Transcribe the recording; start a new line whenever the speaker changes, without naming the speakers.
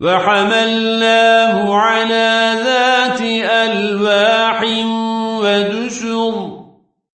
وحملناه على ذات ألواح ودسر